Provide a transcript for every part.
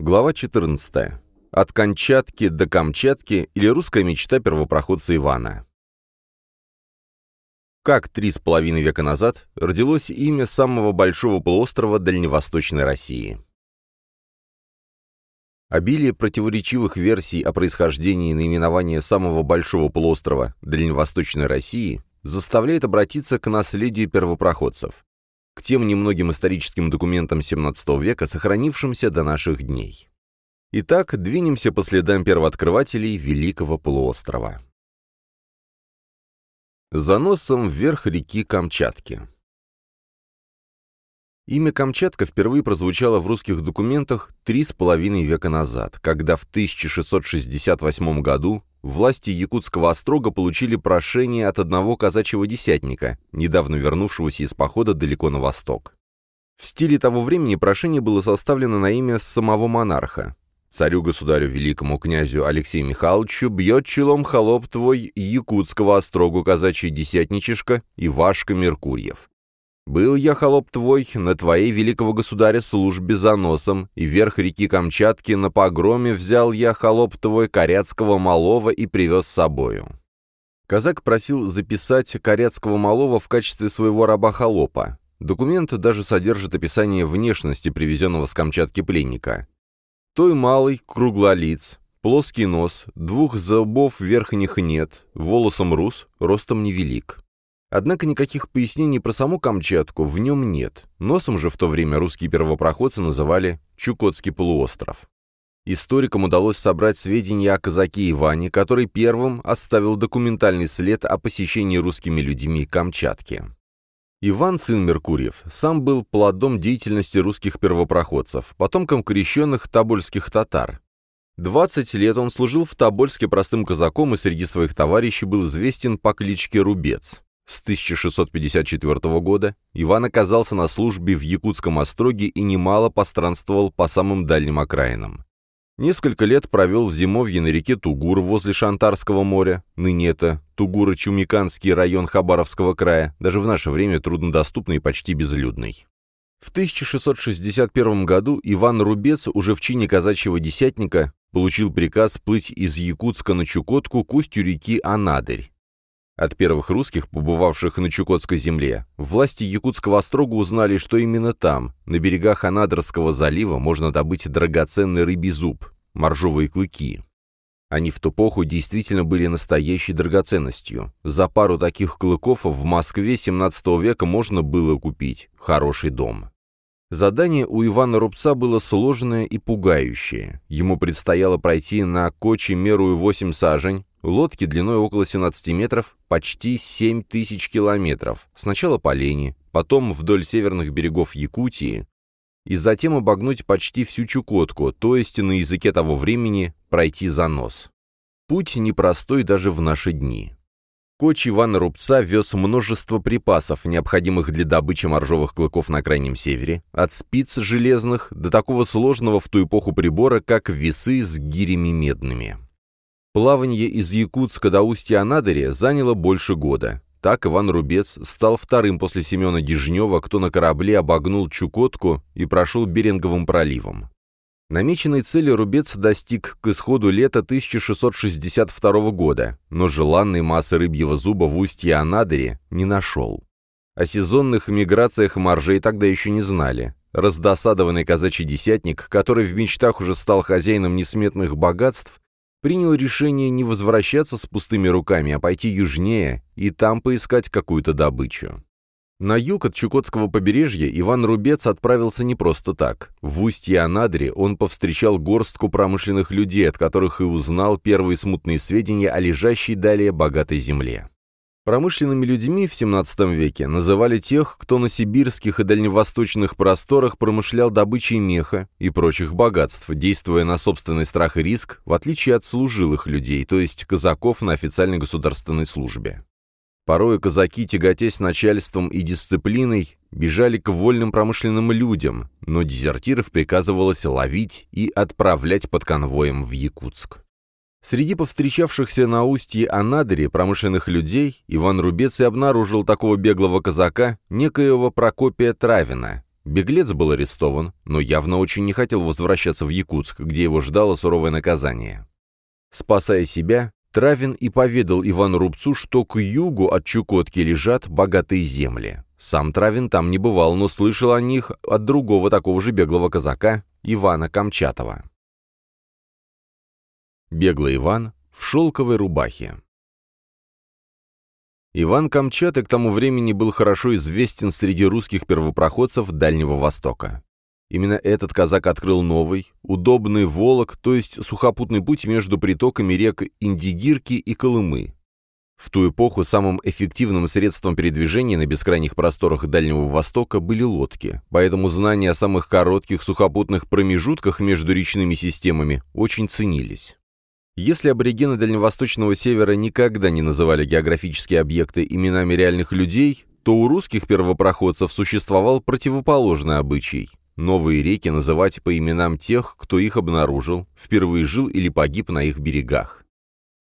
Глава 14. От Камчатки до Камчатки или русская мечта первопроходца Ивана. Как три с половиной века назад родилось имя самого большого полуострова Дальневосточной России. Обилие противоречивых версий о происхождении наименования самого большого полуострова Дальневосточной России заставляет обратиться к наследию первопроходцев к тем немногим историческим документам XVII века, сохранившимся до наших дней. Итак, двинемся по следам первооткрывателей Великого полуострова. За носом вверх реки Камчатки. Имя Камчатка впервые прозвучало в русских документах три с половиной века назад, когда в 1668 году власти якутского острога получили прошение от одного казачьего десятника, недавно вернувшегося из похода далеко на восток. В стиле того времени прошение было составлено на имя самого монарха. «Царю-государю великому князю Алексею Михайловичу бьет челом холоп твой якутского острогу казачий десятничишка Ивашка Меркурьев. Был я, холоп твой, на твоей великого государя службе за носом, и вверх реки Камчатки на погроме взял я, холоп твой, коряцкого малого и привез с собою». Казак просил записать коряцкого малого в качестве своего раба-холопа. Документ даже содержит описание внешности привезенного с Камчатки пленника. Той малый, круглолиц, плоский нос, двух зубов верхних нет, волосом рус, ростом невелик. Однако никаких пояснений про саму Камчатку в нем нет. Носом же в то время русские первопроходцы называли Чукотский полуостров. Историкам удалось собрать сведения о казаке Иване, который первым оставил документальный след о посещении русскими людьми Камчатки. Иван, сын Меркурьев, сам был плодом деятельности русских первопроходцев, потомком крещенных тобольских татар. 20 лет он служил в Тобольске простым казаком и среди своих товарищей был известен по кличке Рубец. С 1654 года Иван оказался на службе в Якутском остроге и немало постранствовал по самым дальним окраинам. Несколько лет провел в зимовье на реке Тугур возле Шантарского моря, ныне это Тугуро-Чумиканский район Хабаровского края, даже в наше время труднодоступный и почти безлюдный. В 1661 году Иван Рубец, уже в чине казачьего десятника, получил приказ плыть из Якутска на Чукотку к устью реки Анадырь. От первых русских, побывавших на Чукотской земле, власти Якутского острога узнали, что именно там, на берегах Анадырского залива, можно добыть драгоценный рыбий зуб, моржовые клыки. Они в ту эпоху действительно были настоящей драгоценностью. За пару таких клыков в Москве 17 века можно было купить хороший дом. Задание у Ивана Рубца было сложное и пугающее. Ему предстояло пройти на Коче мерою 8 сажень, Лодки длиной около 17 метров, почти 7 тысяч километров. Сначала по Лене, потом вдоль северных берегов Якутии, и затем обогнуть почти всю Чукотку, то есть на языке того времени пройти за нос. Путь непростой даже в наши дни. Коч Ивана Рубца вез множество припасов, необходимых для добычи моржовых клыков на Крайнем Севере, от спиц железных до такого сложного в ту эпоху прибора, как весы с гирями медными. Плавание из Якутска до устья Анадыря заняло больше года. Так Иван Рубец стал вторым после Семена Дежнева, кто на корабле обогнул Чукотку и прошел Беринговым проливом. Намеченной цели Рубец достиг к исходу лета 1662 года, но желанной массы рыбьего зуба в устье Анадыре не нашел. О сезонных миграциях моржей тогда еще не знали. Раздосадованный казачий десятник, который в мечтах уже стал хозяином несметных богатств, принял решение не возвращаться с пустыми руками, а пойти южнее и там поискать какую-то добычу. На юг от Чукотского побережья Иван Рубец отправился не просто так. В устье Анадыре он повстречал горстку промышленных людей, от которых и узнал первые смутные сведения о лежащей далее богатой земле. Промышленными людьми в XVII веке называли тех, кто на сибирских и дальневосточных просторах промышлял добычей меха и прочих богатств, действуя на собственный страх и риск, в отличие от служилых людей, то есть казаков на официальной государственной службе. Порой казаки, тяготясь начальством и дисциплиной, бежали к вольным промышленным людям, но дезертиров приказывалось ловить и отправлять под конвоем в Якутск. Среди повстречавшихся на устье Анадыре промышленных людей Иван Рубец и обнаружил такого беглого казака, некоего Прокопия Травина. Беглец был арестован, но явно очень не хотел возвращаться в Якутск, где его ждало суровое наказание. Спасая себя, Травин и поведал Ивану Рубцу, что к югу от Чукотки лежат богатые земли. Сам Травин там не бывал, но слышал о них от другого такого же беглого казака, Ивана Камчатова. Беглый Иван в шелковой рубахе. Иван Камчатый к тому времени был хорошо известен среди русских первопроходцев Дальнего Востока. Именно этот казак открыл новый, удобный Волок, то есть сухопутный путь между притоками рек Индигирки и Колымы. В ту эпоху самым эффективным средством передвижения на бескрайних просторах Дальнего Востока были лодки, поэтому знания о самых коротких сухопутных промежутках между речными системами очень ценились. Если аборигены Дальневосточного Севера никогда не называли географические объекты именами реальных людей, то у русских первопроходцев существовал противоположный обычай – новые реки называть по именам тех, кто их обнаружил, впервые жил или погиб на их берегах.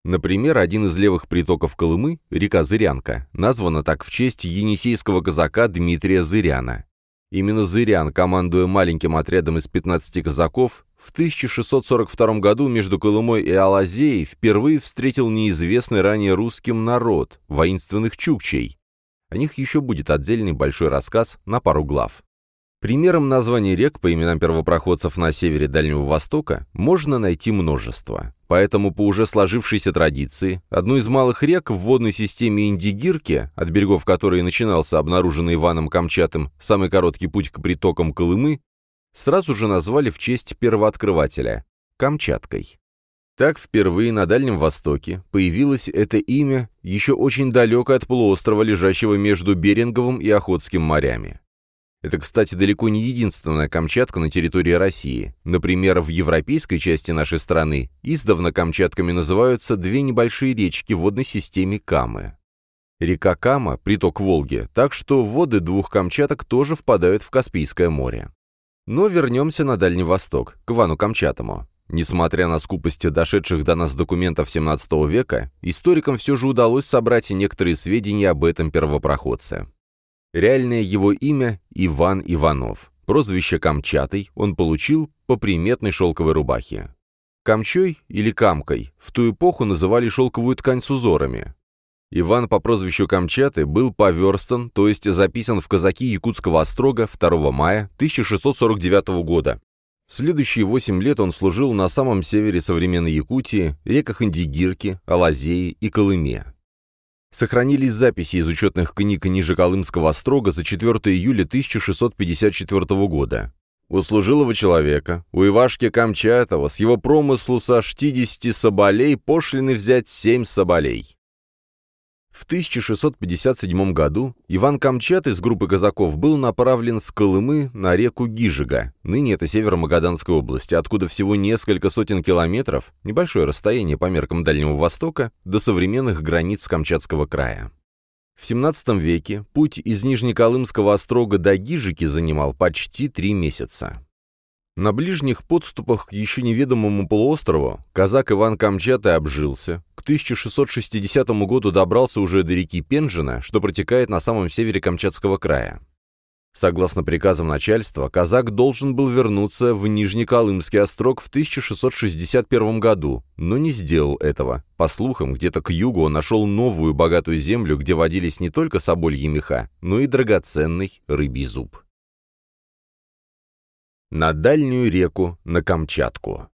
Например, один из левых притоков Колымы, река Зырянка, названа так в честь енисейского казака Дмитрия Зыряна. Именно Зырян, командуя маленьким отрядом из 15 казаков, в 1642 году между Колымой и Алазеей впервые встретил неизвестный ранее русским народ, воинственных чукчей. О них еще будет отдельный большой рассказ на пару глав. Примером названий рек по именам первопроходцев на севере Дальнего Востока можно найти множество. Поэтому по уже сложившейся традиции, одну из малых рек в водной системе Индигирки, от берегов которой начинался обнаруженный Иваном Камчатым самый короткий путь к притокам Колымы, сразу же назвали в честь первооткрывателя – Камчаткой. Так впервые на Дальнем Востоке появилось это имя, еще очень далеко от полуострова, лежащего между Беринговым и Охотским морями. Это, кстати, далеко не единственная Камчатка на территории России. Например, в европейской части нашей страны издавна Камчатками называются две небольшие речки в водной системе Камы. Река Кама – приток Волги, так что воды двух Камчаток тоже впадают в Каспийское море. Но вернемся на Дальний Восток, к Ивану Камчатому. Несмотря на скупость дошедших до нас документов XVII века, историкам все же удалось собрать некоторые сведения об этом первопроходце. Реальное его имя – Иван Иванов. Прозвище Камчатый он получил по приметной шелковой рубахе. Камчой или Камкой в ту эпоху называли шелковую ткань с узорами. Иван по прозвищу Камчаты был поверстан, то есть записан в казаки Якутского острога 2 мая 1649 года. Следующие восемь лет он служил на самом севере современной Якутии, реках Индигирки, Алазеи и Колыме. Сохранились записи из учетных книг Нижеколымского острога за 4 июля 1654 года. У служилого человека, у Ивашки Камчатова, с его промыслу со 60 соболей пошлины взять 7 соболей. В 1657 году Иван Камчат из группы казаков был направлен с Колымы на реку Гижига, ныне это север Магаданской области, откуда всего несколько сотен километров, небольшое расстояние по меркам Дальнего Востока, до современных границ Камчатского края. В XVII веке путь из Нижнеколымского острога до Гижики занимал почти три месяца. На ближних подступах к еще неведомому полуострову казак Иван Камчатый обжился, 1660 году добрался уже до реки Пенжина, что протекает на самом севере Камчатского края. Согласно приказам начальства, казак должен был вернуться в Нижнеколымский острог в 1661 году, но не сделал этого. По слухам, где-то к югу он нашел новую богатую землю, где водились не только собольи меха, но и драгоценный рыбий зуб на дальнюю реку, на Камчатку.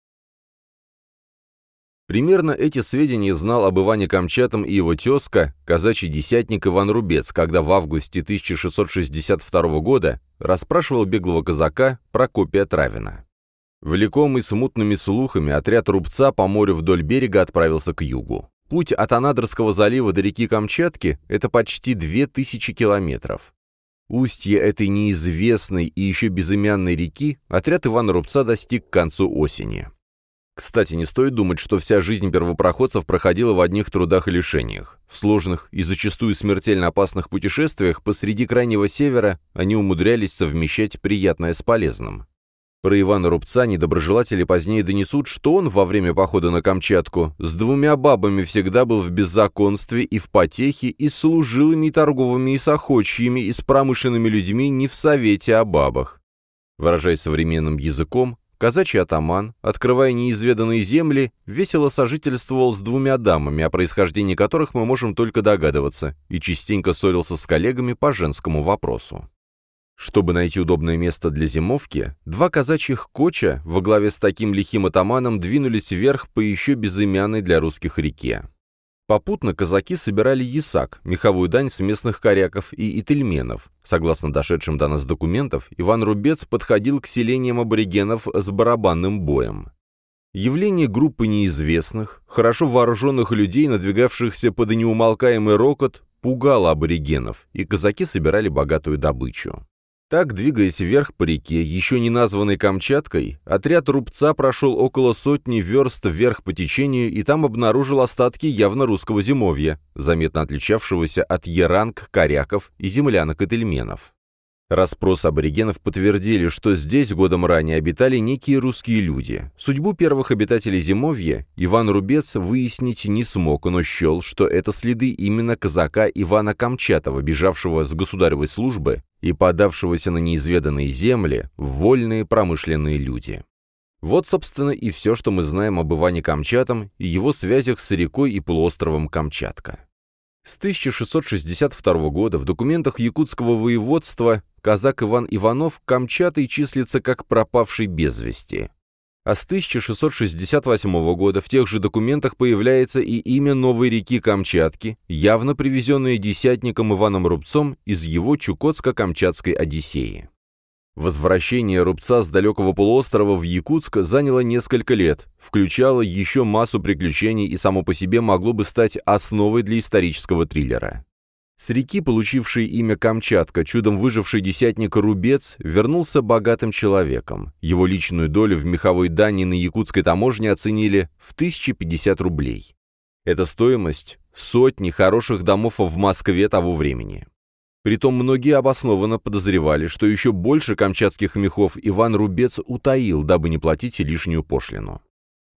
Примерно эти сведения знал об Иване Камчатом и его тезка, казачий десятник Иван Рубец, когда в августе 1662 года расспрашивал беглого казака Прокопия Травина. Влекомый смутными слухами, отряд Рубца по морю вдоль берега отправился к югу. Путь от Анадырского залива до реки Камчатки – это почти 2000 километров. Устье этой неизвестной и еще безымянной реки отряд Ивана Рубца достиг к концу осени. Кстати, не стоит думать, что вся жизнь первопроходцев проходила в одних трудах и лишениях. В сложных и зачастую смертельно опасных путешествиях посреди Крайнего Севера они умудрялись совмещать приятное с полезным. Про Ивана Рубца недоброжелатели позднее донесут, что он во время похода на Камчатку с двумя бабами всегда был в беззаконстве и в потехе, и с служилыми, и торговыми, и с и с промышленными людьми не в совете о бабах. Выражаясь современным языком, казачий атаман, открывая неизведанные земли, весело сожительствовал с двумя дамами, о происхождении которых мы можем только догадываться, и частенько ссорился с коллегами по женскому вопросу. Чтобы найти удобное место для зимовки, два казачьих коча во главе с таким лихим атаманом двинулись вверх по еще безымянной для русских реке. Попутно казаки собирали ясак, меховую дань с местных коряков и ительменов. Согласно дошедшим до нас документов, Иван Рубец подходил к селениям аборигенов с барабанным боем. Явление группы неизвестных, хорошо вооруженных людей, надвигавшихся под неумолкаемый рокот, пугало аборигенов, и казаки собирали богатую добычу. Так, двигаясь вверх по реке, еще не названной Камчаткой, отряд рубца прошел около сотни верст вверх по течению и там обнаружил остатки явно русского зимовья, заметно отличавшегося от яранг, коряков и землянок-этельменов. Распросы аборигенов подтвердили, что здесь годом ранее обитали некие русские люди. Судьбу первых обитателей зимовья Иван Рубец выяснить не смог, но счел, что это следы именно казака Ивана Камчатова, бежавшего с государевой службы и подавшегося на неизведанные земли в вольные промышленные люди. Вот, собственно, и все, что мы знаем об Иване Камчатом и его связях с рекой и полуостровом Камчатка. С 1662 года в документах якутского воеводства казак Иван Иванов Камчатой числится как пропавший без вести. А с 1668 года в тех же документах появляется и имя новой реки Камчатки, явно привезенное десятником Иваном Рубцом из его Чукотско-Камчатской Одиссеи. Возвращение рубца с далекого полуострова в Якутск заняло несколько лет, включало еще массу приключений и само по себе могло бы стать основой для исторического триллера. С реки, получившей имя Камчатка, чудом выживший десятник Рубец, вернулся богатым человеком. Его личную долю в меховой дани на якутской таможне оценили в 1050 рублей. Это стоимость сотни хороших домов в Москве того времени. Притом многие обоснованно подозревали, что еще больше камчатских мехов Иван Рубец утаил, дабы не платить лишнюю пошлину.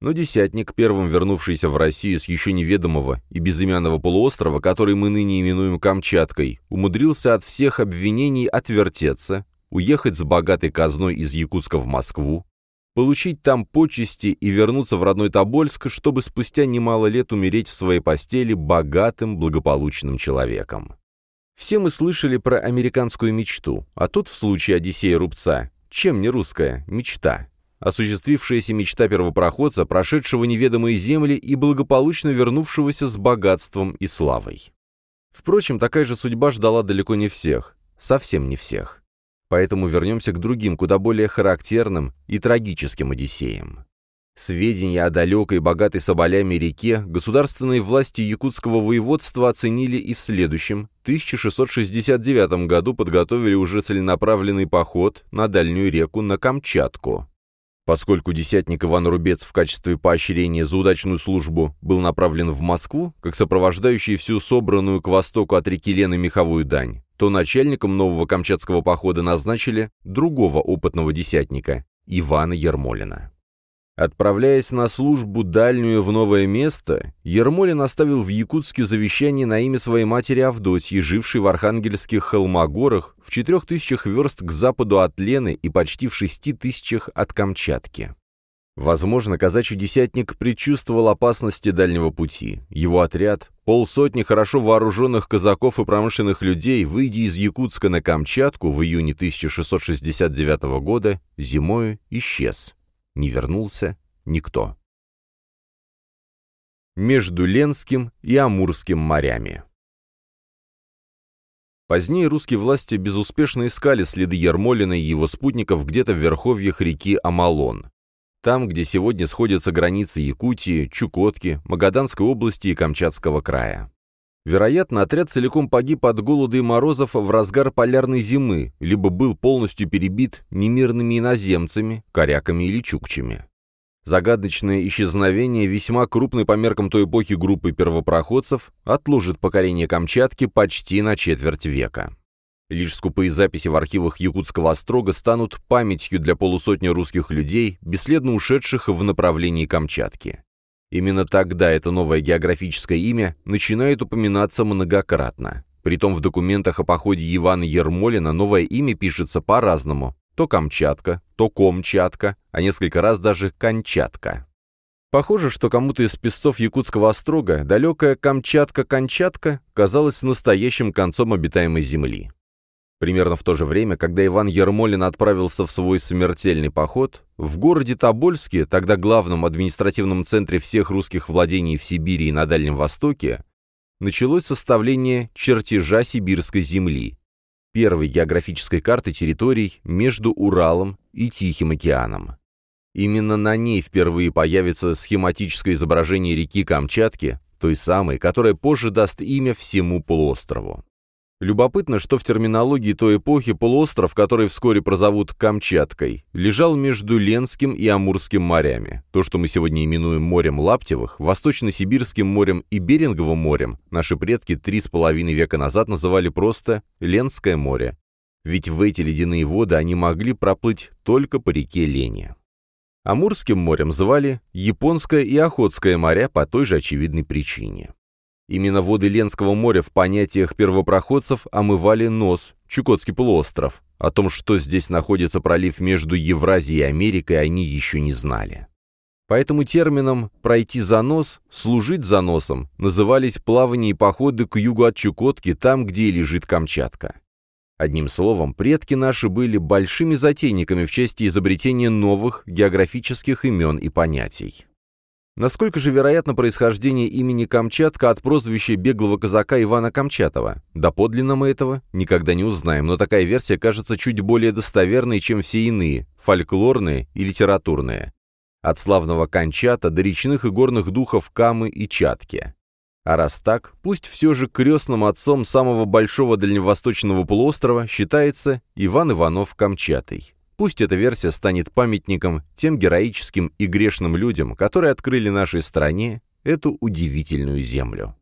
Но десятник, первым вернувшийся в Россию с еще неведомого и безымянного полуострова, который мы ныне именуем Камчаткой, умудрился от всех обвинений отвертеться, уехать с богатой казной из Якутска в Москву, получить там почести и вернуться в родной Тобольск, чтобы спустя немало лет умереть в своей постели богатым, благополучным человеком. Все мы слышали про американскую мечту, а тут в случае Одиссея Рубца, чем не русская мечта? Осуществившаяся мечта первопроходца, прошедшего неведомые земли и благополучно вернувшегося с богатством и славой. Впрочем, такая же судьба ждала далеко не всех, совсем не всех. Поэтому вернемся к другим, куда более характерным и трагическим Одиссеям. Сведения о далекой, богатой соболями реке государственные власти якутского воеводства оценили и в следующем, 1669 году подготовили уже целенаправленный поход на дальнюю реку на Камчатку. Поскольку десятник Иван Рубец в качестве поощрения за удачную службу был направлен в Москву, как сопровождающий всю собранную к востоку от реки Лены меховую дань, то начальником нового камчатского похода назначили другого опытного десятника, Ивана Ермолина. Отправляясь на службу дальнюю в новое место, Ермолин оставил в Якутске завещание на имя своей матери Авдотьи, жившей в Архангельских холмогорах в четырех тысячах верст к западу от Лены и почти в шести тысячах от Камчатки. Возможно, казачий десятник предчувствовал опасности дальнего пути. Его отряд, полсотни хорошо вооруженных казаков и промышленных людей, выйдя из Якутска на Камчатку в июне 1669 года, зимою исчез не вернулся никто. Между Ленским и Амурским морями Позднее русские власти безуспешно искали следы Ермолина и его спутников где-то в верховьях реки Амалон. Там, где сегодня сходятся границы Якутии, Чукотки, Магаданской области и Камчатского края. Вероятно, отряд целиком погиб от голода и морозов в разгар полярной зимы, либо был полностью перебит немирными иноземцами, коряками или чукчами. Загадочное исчезновение весьма крупной по меркам той эпохи группы первопроходцев отложит покорение Камчатки почти на четверть века. Лишь скупые записи в архивах Якутского острога станут памятью для полусотни русских людей, бесследно ушедших в направлении Камчатки. Именно тогда это новое географическое имя начинает упоминаться многократно. Притом в документах о походе Ивана Ермолина новое имя пишется по-разному, то Камчатка, то Комчатка, а несколько раз даже Кончатка. Похоже, что кому-то из песцов якутского острога далекая Камчатка-Кончатка казалась настоящим концом обитаемой земли. Примерно в то же время, когда Иван Ермолин отправился в свой смертельный поход, в городе Тобольске, тогда главном административном центре всех русских владений в Сибири и на Дальнем Востоке, началось составление чертежа сибирской земли, первой географической карты территорий между Уралом и Тихим океаном. Именно на ней впервые появится схематическое изображение реки Камчатки, той самой, которая позже даст имя всему полуострову. Любопытно, что в терминологии той эпохи полуостров, который вскоре прозовут Камчаткой, лежал между Ленским и Амурским морями. То, что мы сегодня именуем морем Лаптевых, Восточно-Сибирским морем и Беринговым морем, наши предки три с половиной века назад называли просто Ленское море. Ведь в эти ледяные воды они могли проплыть только по реке Лене. Амурским морем звали Японское и Охотское моря по той же очевидной причине. Именно воды Ленского моря в понятиях первопроходцев омывали нос, Чукотский полуостров. О том, что здесь находится пролив между Евразией и Америкой, они еще не знали. Поэтому термином «пройти за нос», «служить за носом» назывались плавания и походы к югу от Чукотки, там, где лежит Камчатка. Одним словом, предки наши были большими затейниками в части изобретения новых географических имен и понятий. Насколько же вероятно происхождение имени Камчатка от прозвища беглого казака Ивана Камчатова? Доподлинно мы этого никогда не узнаем, но такая версия кажется чуть более достоверной, чем все иные, фольклорные и литературные. От славного Камчата до речных и горных духов Камы и Чатки. А раз так, пусть все же крестным отцом самого большого дальневосточного полуострова считается Иван Иванов Камчатый. Пусть эта версия станет памятником тем героическим и грешным людям, которые открыли нашей стране эту удивительную землю.